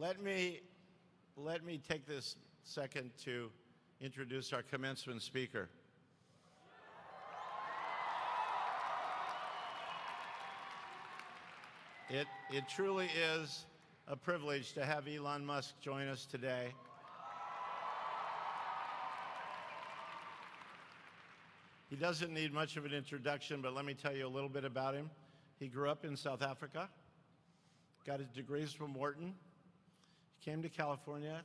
let me, let me take this second to introduce our commencement speaker. It, it truly is a privilege to have Elon Musk join us today. He doesn't need much of an introduction, but let me tell you a little bit about him. He grew up in South Africa, got his degrees from Wharton, came to California,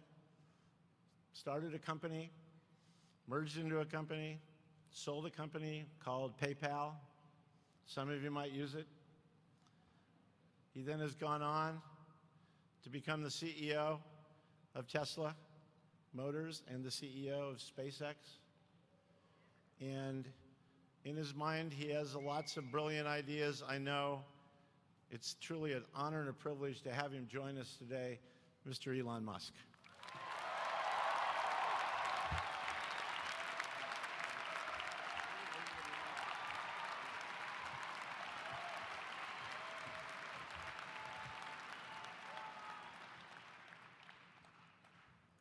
started a company, merged into a company, sold a company called PayPal. Some of you might use it. He then has gone on to become the CEO of Tesla Motors and the CEO of SpaceX. And in his mind, he has lots of brilliant ideas. I know it's truly an honor and a privilege to have him join us today, Mr. Elon Musk.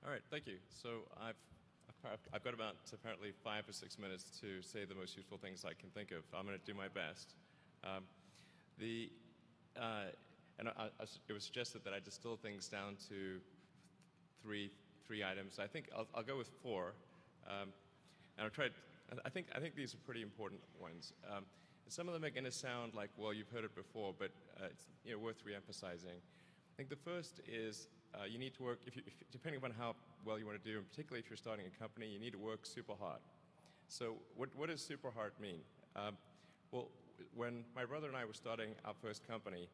All right, thank you. So I've, I've got about apparently five or six minutes to say the most useful things I can think of. I'm going to do my best. Um, the, uh, and I, I, it was suggested that I distill things down to three, three items. I think I'll, I'll go with four. Um, and I'll try, I think, I think these are pretty important ones. Um, some of them are going to sound like, well, you've heard it before, but uh, it's you know, worth reemphasizing. I think the first is uh, you need to work, if you, if, depending upon how well you want to do, and particularly if you're starting a company, you need to work super hard. So what, what does super hard mean? Um, well, when my brother and I were starting our first company,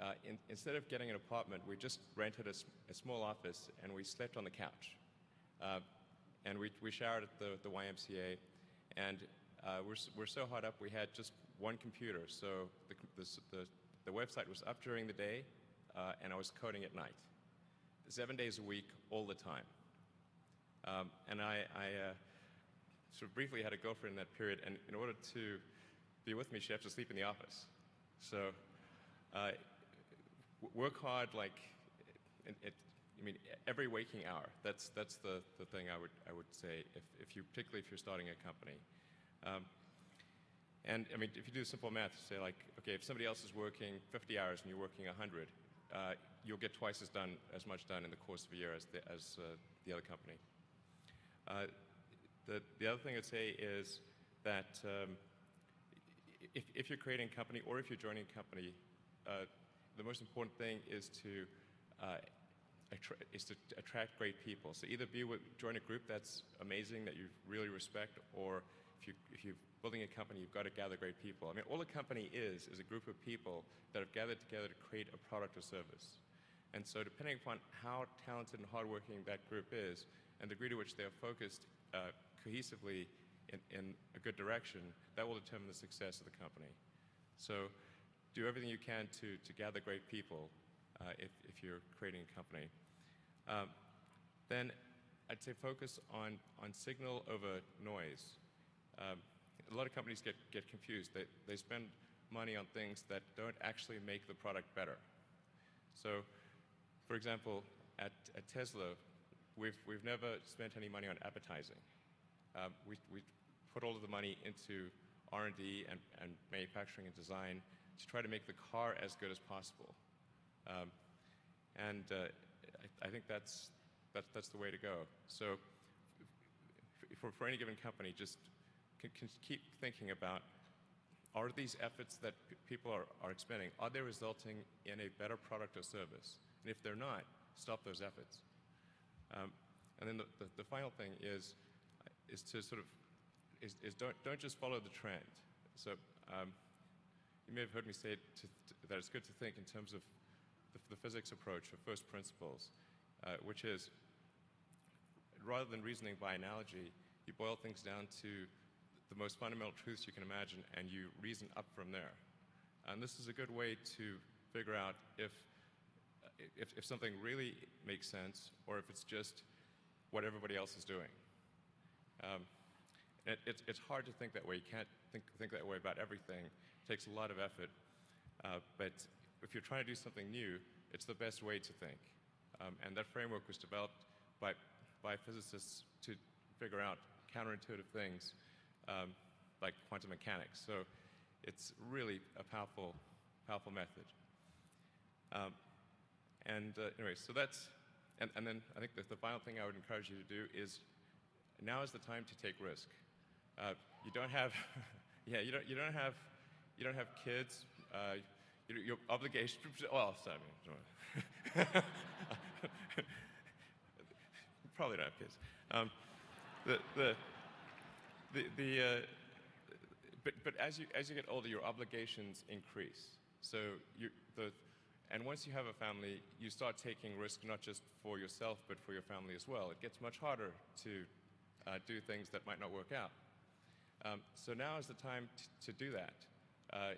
uh, in, instead of getting an apartment, we just rented a, a small office and we slept on the couch. Uh, and we, we showered at the, the YMCA. And uh, we're, we're so hot up, we had just one computer. So the, the, the, the website was up during the day, uh, and I was coding at night seven days a week, all the time. Um, and I, I uh, sort of briefly had a girlfriend in that period, and in order to be with me, she had to sleep in the office. So uh, work hard, like, it, it, I mean, every waking hour. That's, that's the, the thing I would, I would say, if, if you, particularly if you're starting a company. Um, and I mean, if you do simple math, say like, okay, if somebody else is working 50 hours and you're working 100, uh, you'll get twice as done as much done in the course of a year as the, as, uh, the other company. Uh, the, the other thing I'd say is that um, if, if you're creating a company or if you're joining a company, uh, the most important thing is to uh, is to attract great people. So either be with, join a group that's amazing that you really respect, or if you if you're building a company, you've got to gather great people. I mean, all a company is is a group of people that have gathered together to create a product or service. And so, depending upon how talented and hardworking that group is, and the degree to which they are focused uh, cohesively in, in a good direction, that will determine the success of the company. So, do everything you can to, to gather great people uh, if, if you're creating a company. Um, then I'd say focus on, on signal over noise. Um, a lot of companies get, get confused. They, they spend money on things that don't actually make the product better. So, for example, at, at Tesla, we've, we've never spent any money on advertising. Um, we, we put all of the money into R&D and, and manufacturing and design to try to make the car as good as possible. Um, and uh, I, I, think that's, that's, that's the way to go. So for, for any given company, just can, can keep thinking about are these efforts that people are, are expending, are they resulting in a better product or service? And if they're not, stop those efforts. Um, and then the, the, the, final thing is, is to sort of, is, is don't, don't just follow the trend. So um, you may have heard me say to, to, that it's good to think in terms of the, the physics approach of first principles, uh, which is rather than reasoning by analogy, you boil things down to the most fundamental truths you can imagine and you reason up from there. And this is a good way to figure out if, if, if something really makes sense or if it's just what everybody else is doing. Um, it, it, it's hard to think that way. You can't think, think that way about everything. It takes a lot of effort. Uh, but if you're trying to do something new, it's the best way to think. Um, and that framework was developed by, by physicists to figure out counterintuitive things um, like quantum mechanics. So it's really a powerful, powerful method. Um, and uh, anyway, so that's, and, and then I think the final thing I would encourage you to do is now is the time to take risk. Uh, you don't have, yeah, you don't, you don't have, you don't have kids. Uh, your, your obligation, well, sorry, probably don't have kids. Um, the, the, the, the uh, but, but as you, as you get older, your obligations increase. So you, the, and once you have a family, you start taking risk not just for yourself, but for your family as well. It gets much harder to uh, do things that might not work out. Um, so now is the time to do that uh,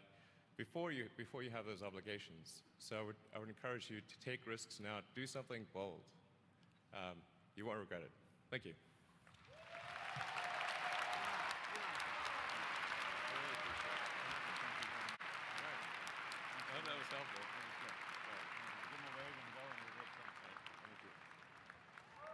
before, you, before you have those obligations. So I would, I would encourage you to take risks now, do something bold. Um, you won't regret it. Thank you.